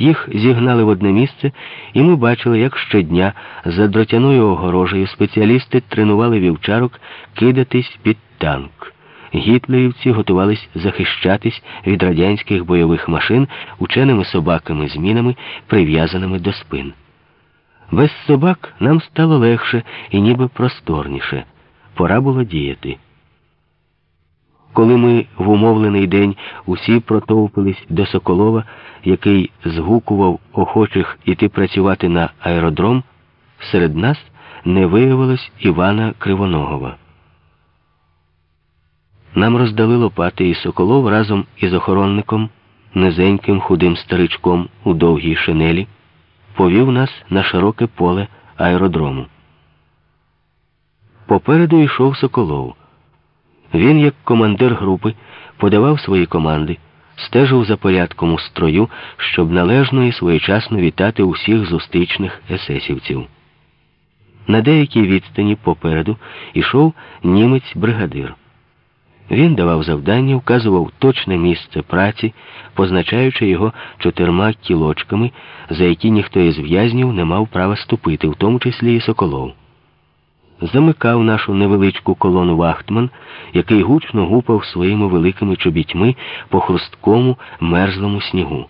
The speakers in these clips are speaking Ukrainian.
Їх зігнали в одне місце, і ми бачили, як щодня за дротяною огорожею спеціалісти тренували вівчарок кидатись під танк. Гітлерівці готувались захищатись від радянських бойових машин ученими собаками з мінами, прив'язаними до спин. Без собак нам стало легше і ніби просторніше. Пора було діяти. Коли ми в умовлений день усі протовпились до Соколова, який згукував охочих іти працювати на аеродром, серед нас не виявилось Івана Кривоногова. Нам роздали лопати, і Соколов разом із охоронником, низеньким худим старичком у довгій шинелі, повів нас на широке поле аеродрому. Попереду йшов Соколов. Він, як командир групи, подавав свої команди, стежив за порядком у строю, щоб належно і своєчасно вітати усіх зустрічних есесівців. На деякій відстані попереду йшов німець-бригадир. Він давав завдання, вказував точне місце праці, позначаючи його чотирма кілочками, за які ніхто із в'язнів не мав права ступити, в тому числі і Соколов. Замикав нашу невеличку колону Вахтман, який гучно гупав своїми великими чобітьми по хрусткому мерзлому снігу.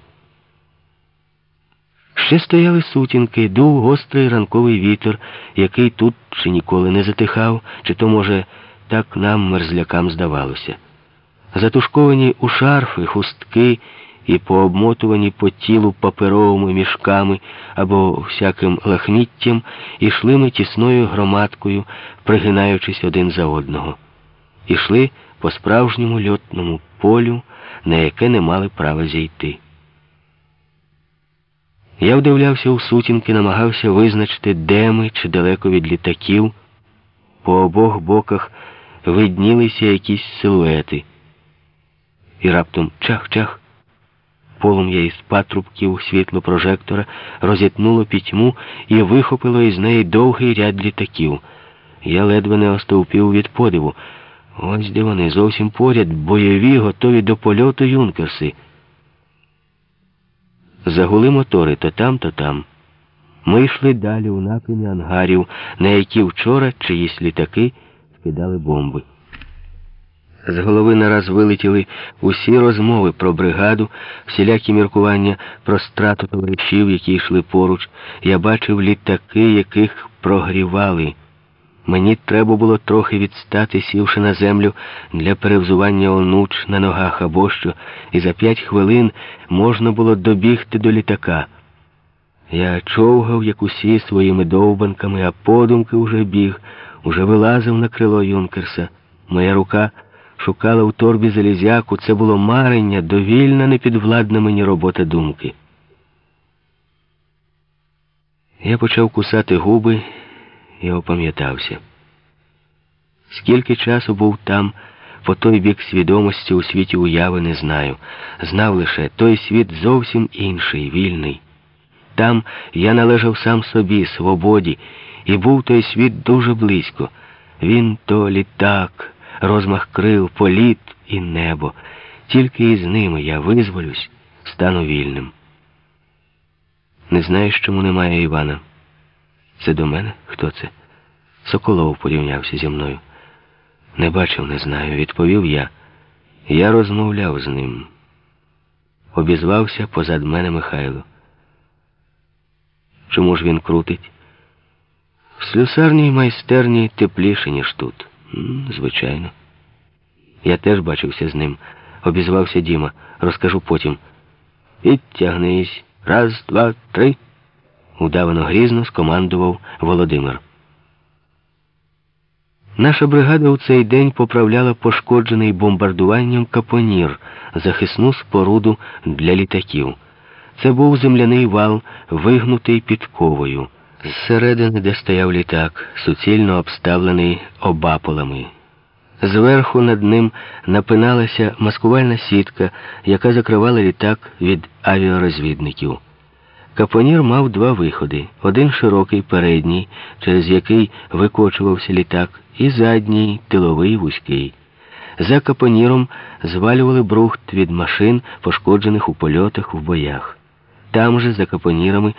Ще стояли сутінки, дув гострий ранковий вітер, який тут чи ніколи не затихав, чи то, може, так нам, мерзлякам, здавалося. Затушковані у шарфи, хустки і пообмотувані по тілу паперовими мішками або всяким лахміттям, ішли ми тісною громадкою, пригинаючись один за одного. Ішли по справжньому льотному полю, на яке не мали права зійти. Я вдивлявся у сутінки, намагався визначити, де ми чи далеко від літаків. По обох боках виднілися якісь силуети. І раптом чах-чах. Полум'я із патрубків світло прожектора розітнуло пітьму і вихопило із неї довгий ряд літаків. Я ледве не остовпів від подиву. Ось де вони зовсім поряд, бойові, готові до польоту юнкерси. Загули мотори то там, то там. Ми йшли далі у напрямі ангарів, на які вчора чиїсь літаки скидали бомби. З голови нараз вилетіли усі розмови про бригаду, всілякі міркування про страту товаришів, які йшли поруч. Я бачив літаки, яких прогрівали. Мені треба було трохи відстати, сівши на землю для перевзування онуч на ногах або що, і за п'ять хвилин можна було добігти до літака. Я човгав, як усі своїми довбанками, а подумки уже біг, уже вилазив на крило Юнкерса. Моя рука шукала у торбі залізяку, це було марення, довільна, непідвладна мені робота думки. Я почав кусати губи і опам'ятався. Скільки часу був там, по той бік свідомості у світі уяви не знаю. Знав лише той світ зовсім інший, вільний. Там я належав сам собі, свободі, і був той світ дуже близько. Він то літак розмах крил, політ і небо. Тільки із ними я визволюсь, стану вільним. Не знаєш, чому немає Івана? Це до мене? Хто це? Соколов порівнявся зі мною. Не бачив, не знаю, відповів я. Я розмовляв з ним. Обізвався позад мене Михайло. Чому ж він крутить? В слюсарній майстерні тепліше, ніж тут. Звичайно. Я теж бачився з ним, обізвався Діма. Розкажу потім. Підтягнись. Раз, два, три. Удавано грізно скомандував Володимир. Наша бригада у цей день поправляла пошкоджений бомбардуванням капонір, захисну споруду для літаків. Це був земляний вал, вигнутий підковою. Зсередини, де стояв літак, суцільно обставлений обаполами. Зверху над ним напиналася маскувальна сітка, яка закривала літак від авіарозвідників. Капонір мав два виходи: один широкий передній, через який викочувався літак, і задній тиловий вузький. За капоніром звалювали брухт від машин, пошкоджених у польотах в боях. там же, за капонірами,